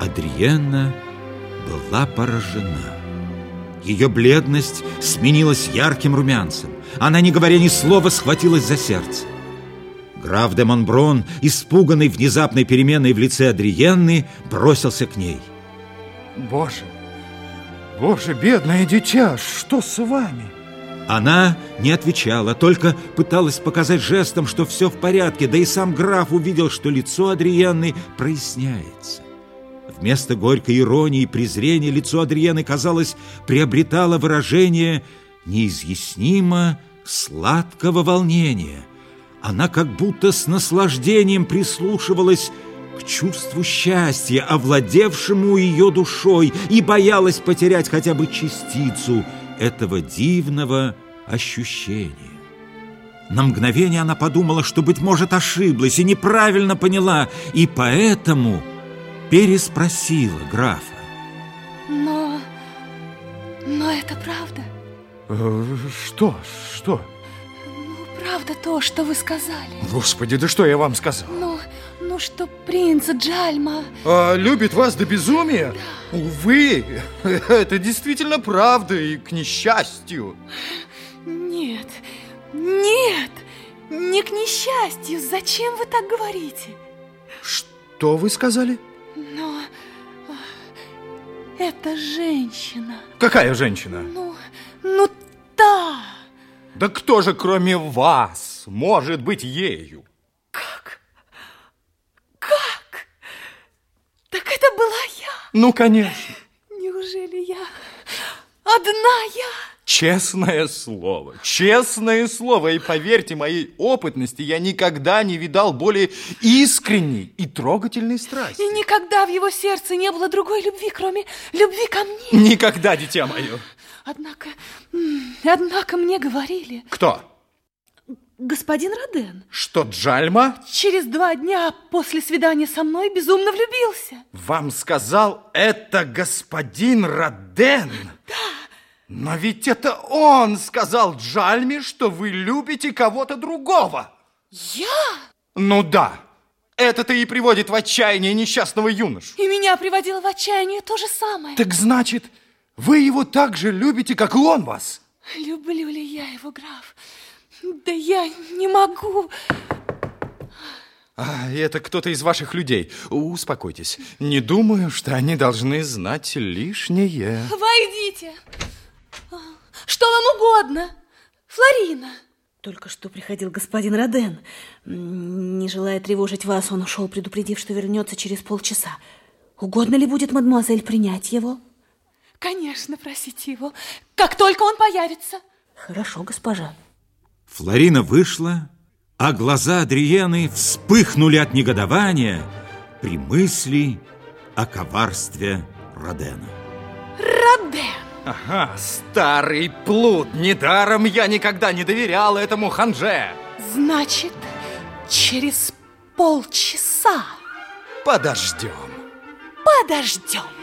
Адриенна была поражена. Ее бледность сменилась ярким румянцем. Она, не говоря ни слова, схватилась за сердце. Граф де Монброн, испуганный внезапной переменой в лице Адриенны, бросился к ней. Боже, боже, бедное дитя, что с вами? Она не отвечала, только пыталась показать жестом, что все в порядке, да и сам граф увидел, что лицо Адриенны проясняется. Вместо горькой иронии и презрения лицо Адриены, казалось, приобретало выражение неизъяснимо сладкого волнения. Она как будто с наслаждением прислушивалась к чувству счастья, овладевшему ее душой, и боялась потерять хотя бы частицу этого дивного ощущения. На мгновение она подумала, что, быть может, ошиблась и неправильно поняла, и поэтому переспросила графа. Но... но это правда? Э, что? Что? Ну, правда то, что вы сказали. Господи, да что я вам сказал? Ну, ну что принц Джальма... А, любит вас до безумия? Да. Увы, это действительно правда и к несчастью. Нет, нет, не к несчастью. Зачем вы так говорите? Что вы сказали? Но это женщина. Какая женщина? Ну, ну та. Да кто же, кроме вас, может быть ею? Как? Как? Так это была я? Ну, конечно. Неужели я одна я? Честное слово, честное слово, и поверьте моей опытности, я никогда не видал более искренней и трогательной страсти. И никогда в его сердце не было другой любви, кроме любви ко мне. Никогда, дитя мое. Однако, однако мне говорили... Кто? Господин Роден. Что, Джальма? Через два дня после свидания со мной безумно влюбился. Вам сказал это господин Роден? Да. Но ведь это он сказал Джальме, что вы любите кого-то другого. Я? Ну да. Это-то и приводит в отчаяние несчастного юношу. И меня приводило в отчаяние то же самое. Так значит, вы его так же любите, как и он вас? Люблю ли я его, граф? Да я не могу. А, это кто-то из ваших людей. Успокойтесь. Не думаю, что они должны знать лишнее. Войдите. Что вам угодно? Флорина. Только что приходил господин Роден. Не желая тревожить вас, он ушел, предупредив, что вернется через полчаса. Угодно ли будет, мадемуазель, принять его? Конечно, просите его, как только он появится. Хорошо, госпожа. Флорина вышла, а глаза Адриены вспыхнули от негодования при мысли о коварстве Родена. Роден! Ага, старый плут. Недаром я никогда не доверял этому ханже. Значит, через полчаса. Подождем. Подождем.